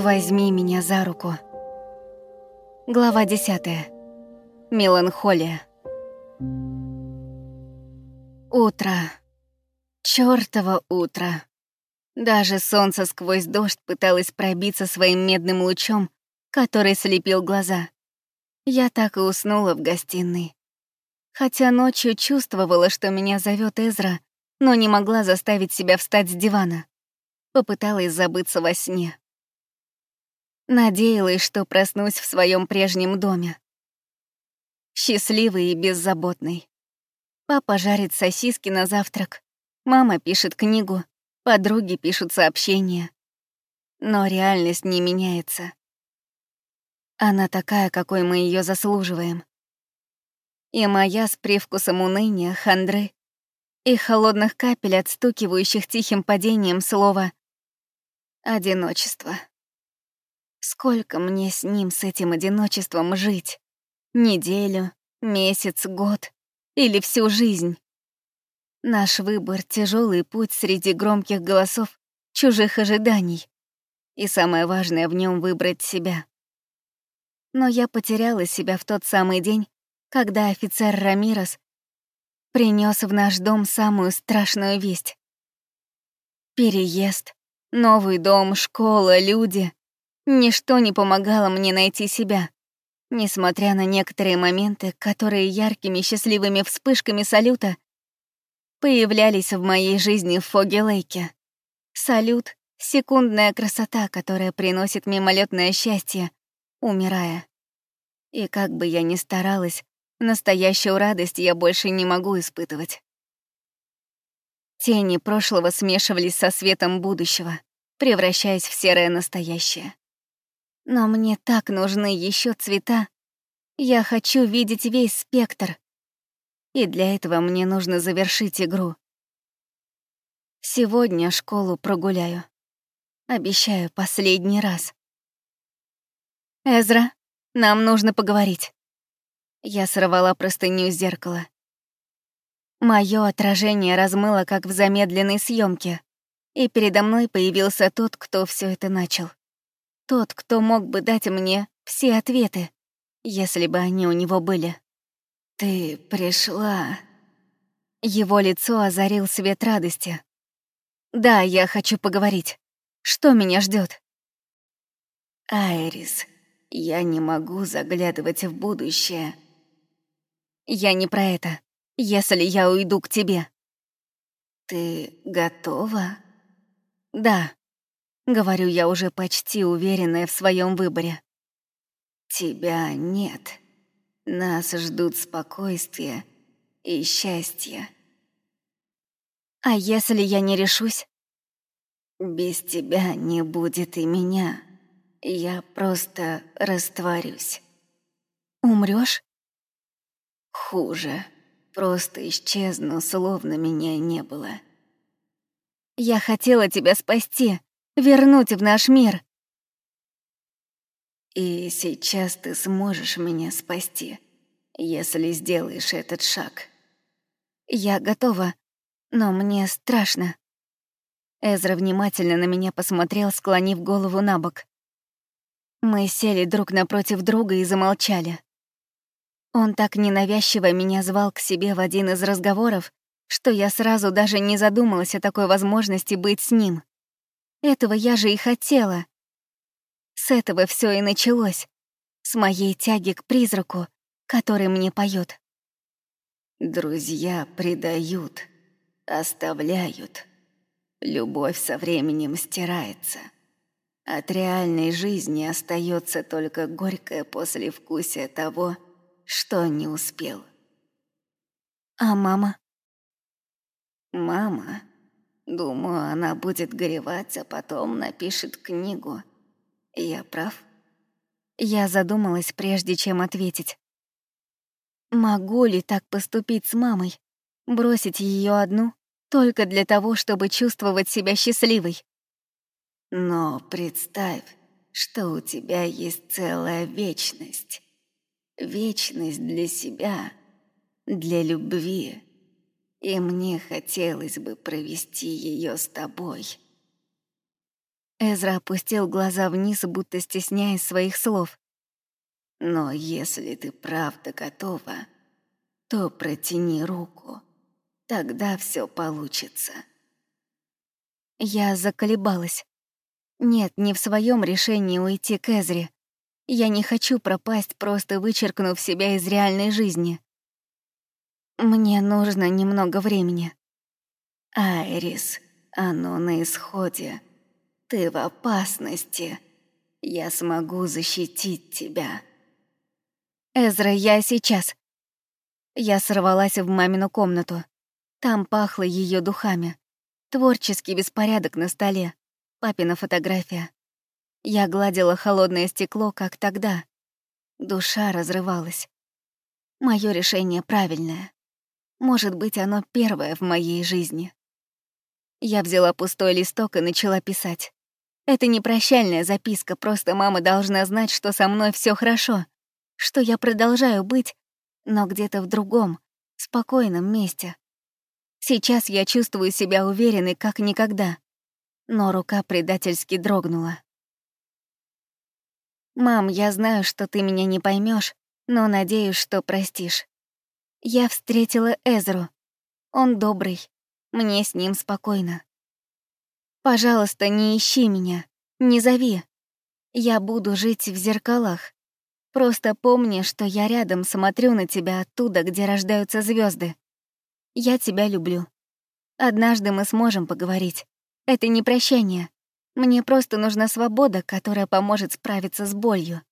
Возьми меня за руку. Глава десятая. Меланхолия. Утро. Чёртово утро. Даже солнце сквозь дождь пыталось пробиться своим медным лучом, который слепил глаза. Я так и уснула в гостиной. Хотя ночью чувствовала, что меня зовет Эзра, но не могла заставить себя встать с дивана. Попыталась забыться во сне. Надеялась, что проснусь в своем прежнем доме. Счастливый и беззаботный. Папа жарит сосиски на завтрак, мама пишет книгу, подруги пишут сообщения. Но реальность не меняется. Она такая, какой мы ее заслуживаем. И моя с привкусом уныния, хандры и холодных капель, отстукивающих тихим падением слова «одиночество». Сколько мне с ним, с этим одиночеством жить? Неделю, месяц, год или всю жизнь? Наш выбор — тяжелый путь среди громких голосов, чужих ожиданий. И самое важное в нем выбрать себя. Но я потеряла себя в тот самый день, когда офицер Рамирос принес в наш дом самую страшную весть. Переезд, новый дом, школа, люди. Ничто не помогало мне найти себя. Несмотря на некоторые моменты, которые яркими счастливыми вспышками салюта появлялись в моей жизни в Фоге-Лейке. Салют — секундная красота, которая приносит мимолетное счастье, умирая. И как бы я ни старалась, настоящую радость я больше не могу испытывать. Тени прошлого смешивались со светом будущего, превращаясь в серое настоящее. Но мне так нужны еще цвета. Я хочу видеть весь спектр. И для этого мне нужно завершить игру. Сегодня школу прогуляю. Обещаю последний раз. Эзра, нам нужно поговорить. Я сорвала простыню с зеркала. Моё отражение размыло, как в замедленной съемке, и передо мной появился тот, кто все это начал. Тот, кто мог бы дать мне все ответы, если бы они у него были. «Ты пришла...» Его лицо озарил свет радости. «Да, я хочу поговорить. Что меня ждет? «Айрис, я не могу заглядывать в будущее». «Я не про это. Если я уйду к тебе». «Ты готова?» «Да», Говорю я уже почти уверенная в своем выборе. Тебя нет. Нас ждут спокойствие и счастье. А если я не решусь? Без тебя не будет и меня. Я просто растворюсь. Умрёшь? Хуже. Просто исчезну, словно меня не было. Я хотела тебя спасти вернуть в наш мир. И сейчас ты сможешь меня спасти, если сделаешь этот шаг. Я готова, но мне страшно. Эзра внимательно на меня посмотрел, склонив голову на бок. Мы сели друг напротив друга и замолчали. Он так ненавязчиво меня звал к себе в один из разговоров, что я сразу даже не задумалась о такой возможности быть с ним. Этого я же и хотела. С этого все и началось. С моей тяги к призраку, который мне поет. Друзья предают, оставляют. Любовь со временем стирается. От реальной жизни остается только горькое послевкусие того, что не успел. А мама? Мама Думаю, она будет горевать, а потом напишет книгу. Я прав? Я задумалась, прежде чем ответить. Могу ли так поступить с мамой? Бросить ее одну только для того, чтобы чувствовать себя счастливой? Но представь, что у тебя есть целая вечность. Вечность для себя, для любви и мне хотелось бы провести ее с тобой. Эзра опустил глаза вниз, будто стесняясь своих слов. «Но если ты правда готова, то протяни руку. Тогда все получится». Я заколебалась. Нет, не в своем решении уйти к Эзре. Я не хочу пропасть, просто вычеркнув себя из реальной жизни. Мне нужно немного времени. Айрис, оно на исходе. Ты в опасности. Я смогу защитить тебя. Эзра, я сейчас. Я сорвалась в мамину комнату. Там пахло ее духами. Творческий беспорядок на столе. Папина фотография. Я гладила холодное стекло, как тогда. Душа разрывалась. Мое решение правильное. Может быть, оно первое в моей жизни. Я взяла пустой листок и начала писать. Это не прощальная записка, просто мама должна знать, что со мной все хорошо, что я продолжаю быть, но где-то в другом, спокойном месте. Сейчас я чувствую себя уверенной, как никогда. Но рука предательски дрогнула. «Мам, я знаю, что ты меня не поймешь, но надеюсь, что простишь. Я встретила Эзру. Он добрый, мне с ним спокойно. Пожалуйста, не ищи меня, не зови. Я буду жить в зеркалах. Просто помни, что я рядом смотрю на тебя оттуда, где рождаются звезды. Я тебя люблю. Однажды мы сможем поговорить. Это не прощание. Мне просто нужна свобода, которая поможет справиться с болью.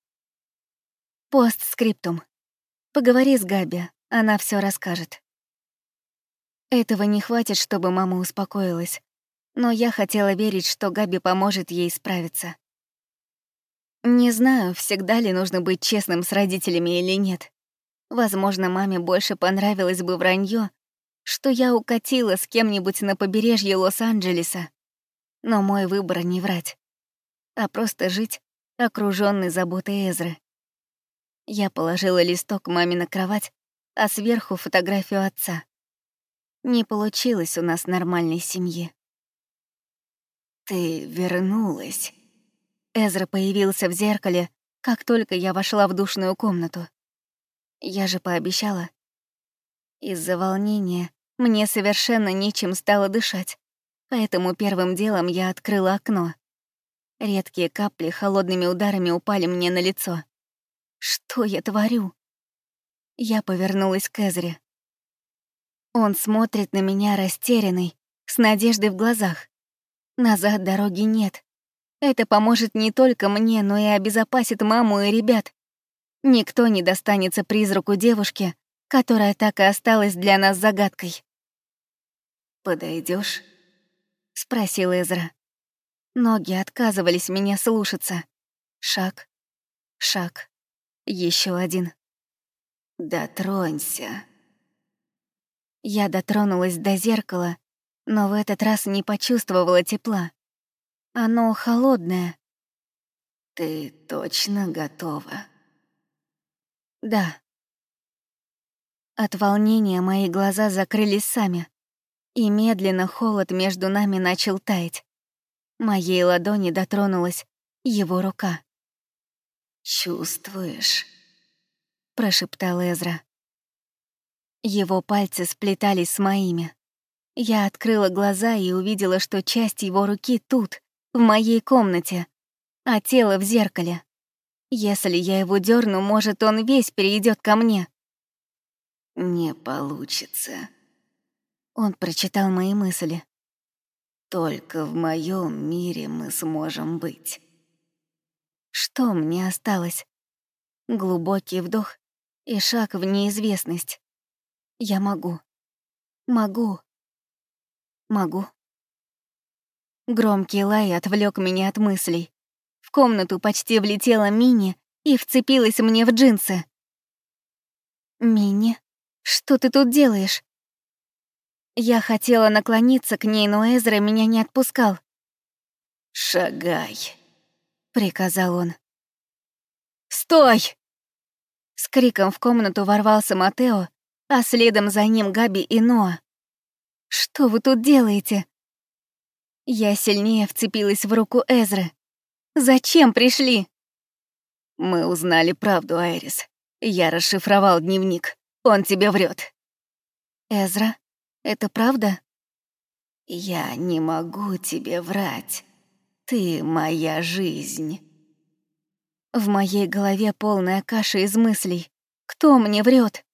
Постскриптум. Поговори с Габи, она все расскажет. Этого не хватит, чтобы мама успокоилась но я хотела верить, что Габи поможет ей справиться. Не знаю, всегда ли нужно быть честным с родителями или нет. Возможно, маме больше понравилось бы вранье, что я укатила с кем-нибудь на побережье Лос-Анджелеса. Но мой выбор не врать, а просто жить, окружённый заботой Эзры. Я положила листок маме на кровать, а сверху фотографию отца. Не получилось у нас нормальной семьи. «Ты вернулась». Эзра появился в зеркале, как только я вошла в душную комнату. Я же пообещала. Из-за волнения мне совершенно нечем стало дышать, поэтому первым делом я открыла окно. Редкие капли холодными ударами упали мне на лицо. Что я творю? Я повернулась к Эзре. Он смотрит на меня растерянный, с надеждой в глазах. Назад дороги нет. Это поможет не только мне, но и обезопасит маму и ребят. Никто не достанется призраку девушки, которая так и осталась для нас загадкой. Подойдешь? спросил Эзра. Ноги отказывались меня слушаться. Шаг, шаг, еще один. Дотронься. Я дотронулась до зеркала но в этот раз не почувствовала тепла. Оно холодное. Ты точно готова? Да. От волнения мои глаза закрылись сами, и медленно холод между нами начал таять. Моей ладони дотронулась его рука. «Чувствуешь?» — прошептал Эзра. Его пальцы сплетались с моими. Я открыла глаза и увидела, что часть его руки тут, в моей комнате, а тело в зеркале. Если я его дерну, может, он весь перейдет ко мне. «Не получится». Он прочитал мои мысли. «Только в моем мире мы сможем быть». Что мне осталось? Глубокий вдох и шаг в неизвестность. Я могу. Могу. Могу. Громкий лай отвлек меня от мыслей. В комнату почти влетела Мини и вцепилась мне в джинсы. «Мини, что ты тут делаешь?» Я хотела наклониться к ней, но Эзра меня не отпускал. «Шагай», — приказал он. «Стой!» С криком в комнату ворвался Матео, а следом за ним Габи и Ноа. «Что вы тут делаете?» Я сильнее вцепилась в руку Эзры. «Зачем пришли?» «Мы узнали правду, Айрис. Я расшифровал дневник. Он тебе врет. «Эзра, это правда?» «Я не могу тебе врать. Ты моя жизнь». В моей голове полная каша из мыслей. Кто мне врет?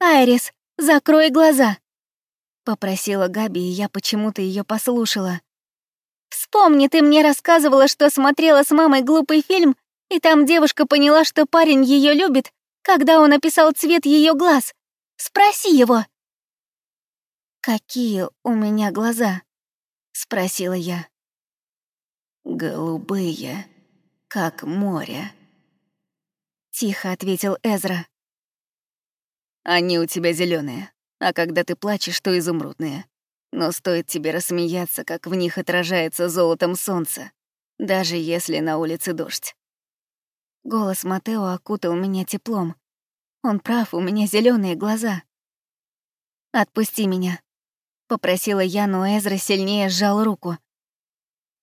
«Айрис, закрой глаза!» Попросила Габи, и я почему-то ее послушала. «Вспомни, ты мне рассказывала, что смотрела с мамой глупый фильм, и там девушка поняла, что парень ее любит, когда он описал цвет ее глаз. Спроси его!» «Какие у меня глаза?» — спросила я. «Голубые, как море», — тихо ответил Эзра. «Они у тебя зеленые, а когда ты плачешь, то изумрудные. Но стоит тебе рассмеяться, как в них отражается золотом солнце, даже если на улице дождь». Голос Матео окутал меня теплом. Он прав, у меня зеленые глаза. «Отпусти меня», Попросила я, но Эзра сильнее сжал руку.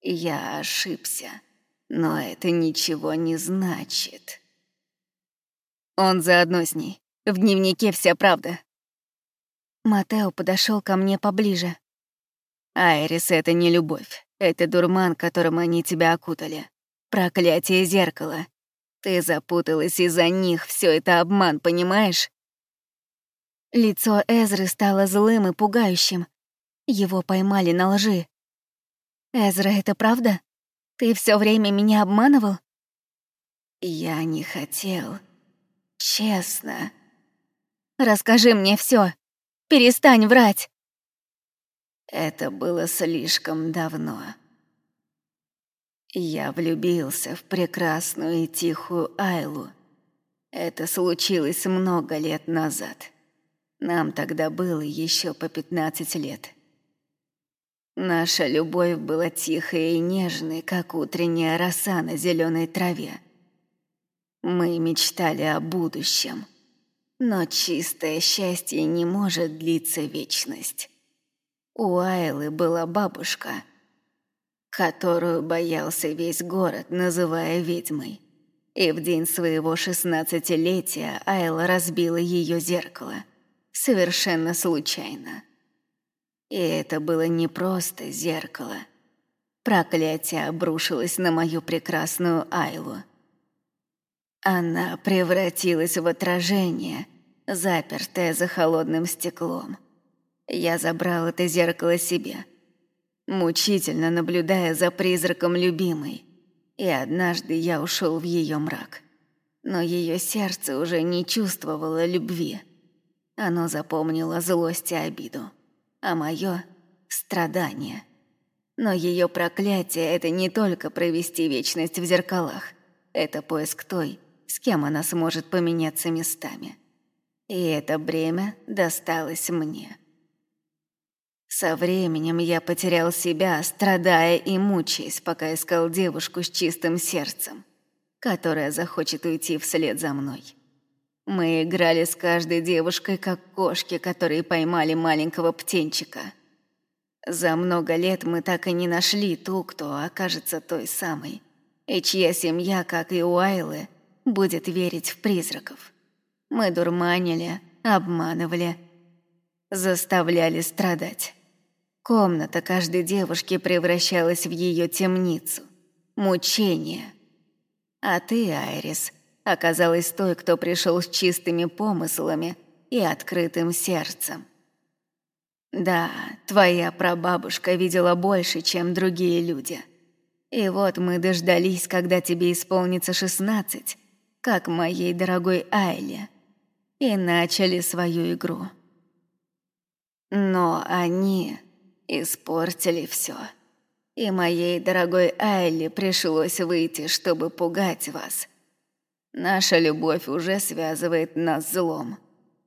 «Я ошибся, но это ничего не значит». Он заодно с ней. В дневнике вся правда. Матео подошел ко мне поближе. «Айрис — это не любовь. Это дурман, которым они тебя окутали. Проклятие зеркала. Ты запуталась из-за них, все это обман, понимаешь?» Лицо Эзры стало злым и пугающим. Его поймали на лжи. «Эзра, это правда? Ты все время меня обманывал?» «Я не хотел. Честно». «Расскажи мне все. Перестань врать». Это было слишком давно. Я влюбился в прекрасную и тихую Айлу. Это случилось много лет назад. Нам тогда было еще по 15 лет. Наша любовь была тихой и нежной, как утренняя роса на зеленой траве. Мы мечтали о будущем, но чистое счастье не может длиться вечность. У Айлы была бабушка, которую боялся весь город, называя ведьмой. И в день своего шестнадцатилетия Айла разбила ее зеркало. Совершенно случайно. И это было не просто зеркало. Проклятие обрушилось на мою прекрасную Айлу. Она превратилась в отражение, запертое за холодным стеклом. Я забрал это зеркало себе, мучительно наблюдая за призраком любимой. И однажды я ушел в ее мрак. Но ее сердце уже не чувствовало любви. Оно запомнило злость и обиду а мое — страдание. Но ее проклятие — это не только провести вечность в зеркалах. Это поиск той, с кем она сможет поменяться местами. И это бремя досталось мне. Со временем я потерял себя, страдая и мучаясь, пока искал девушку с чистым сердцем, которая захочет уйти вслед за мной. Мы играли с каждой девушкой, как кошки, которые поймали маленького птенчика. За много лет мы так и не нашли ту, кто окажется той самой, и чья семья, как и у Айлы, будет верить в призраков. Мы дурманили, обманывали, заставляли страдать. Комната каждой девушки превращалась в ее темницу, мучение. А ты, Айрис, оказалась той, кто пришел с чистыми помыслами и открытым сердцем. Да, твоя прабабушка видела больше, чем другие люди. И вот мы дождались, когда тебе исполнится шестнадцать, как моей дорогой Айле, и начали свою игру. Но они испортили все. И моей дорогой Айле пришлось выйти, чтобы пугать вас — Наша любовь уже связывает нас злом.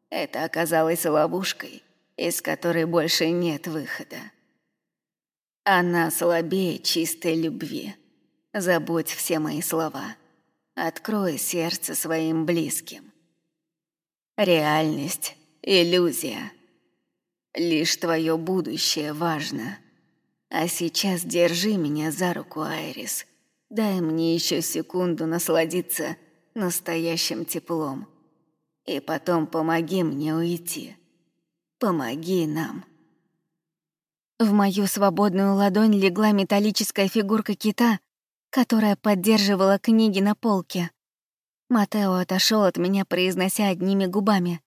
Это оказалось ловушкой, из которой больше нет выхода. Она слабее чистой любви. Забудь все мои слова. Открой сердце своим близким. Реальность — иллюзия. Лишь твое будущее важно. А сейчас держи меня за руку, Айрис. Дай мне еще секунду насладиться настоящим теплом. И потом помоги мне уйти. Помоги нам. В мою свободную ладонь легла металлическая фигурка кита, которая поддерживала книги на полке. Матео отошел от меня, произнося одними губами.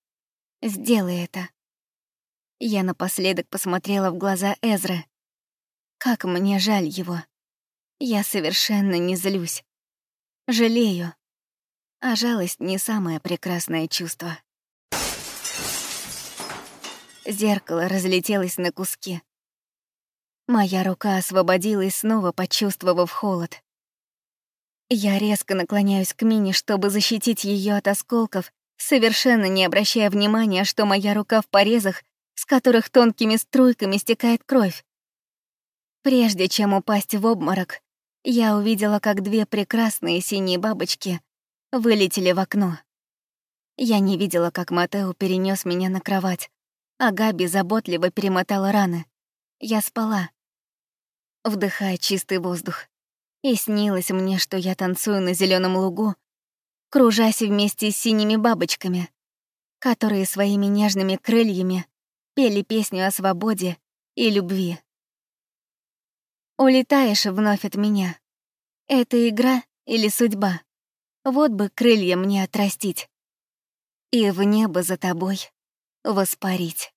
«Сделай это». Я напоследок посмотрела в глаза Эзры. Как мне жаль его. Я совершенно не злюсь. Жалею. А жалость не самое прекрасное чувство. Зеркало разлетелось на куски. Моя рука освободилась, снова почувствовав холод. Я резко наклоняюсь к Мине, чтобы защитить ее от осколков, совершенно не обращая внимания, что моя рука в порезах, с которых тонкими струйками стекает кровь. Прежде чем упасть в обморок, я увидела, как две прекрасные синие бабочки вылетели в окно. Я не видела, как Матео перенес меня на кровать, а Габи заботливо перемотала раны. Я спала, вдыхая чистый воздух. И снилось мне, что я танцую на зеленом лугу, кружась вместе с синими бабочками, которые своими нежными крыльями пели песню о свободе и любви. Улетаешь вновь от меня. Это игра или судьба? Вот бы крылья мне отрастить. И в небо за тобой воспарить.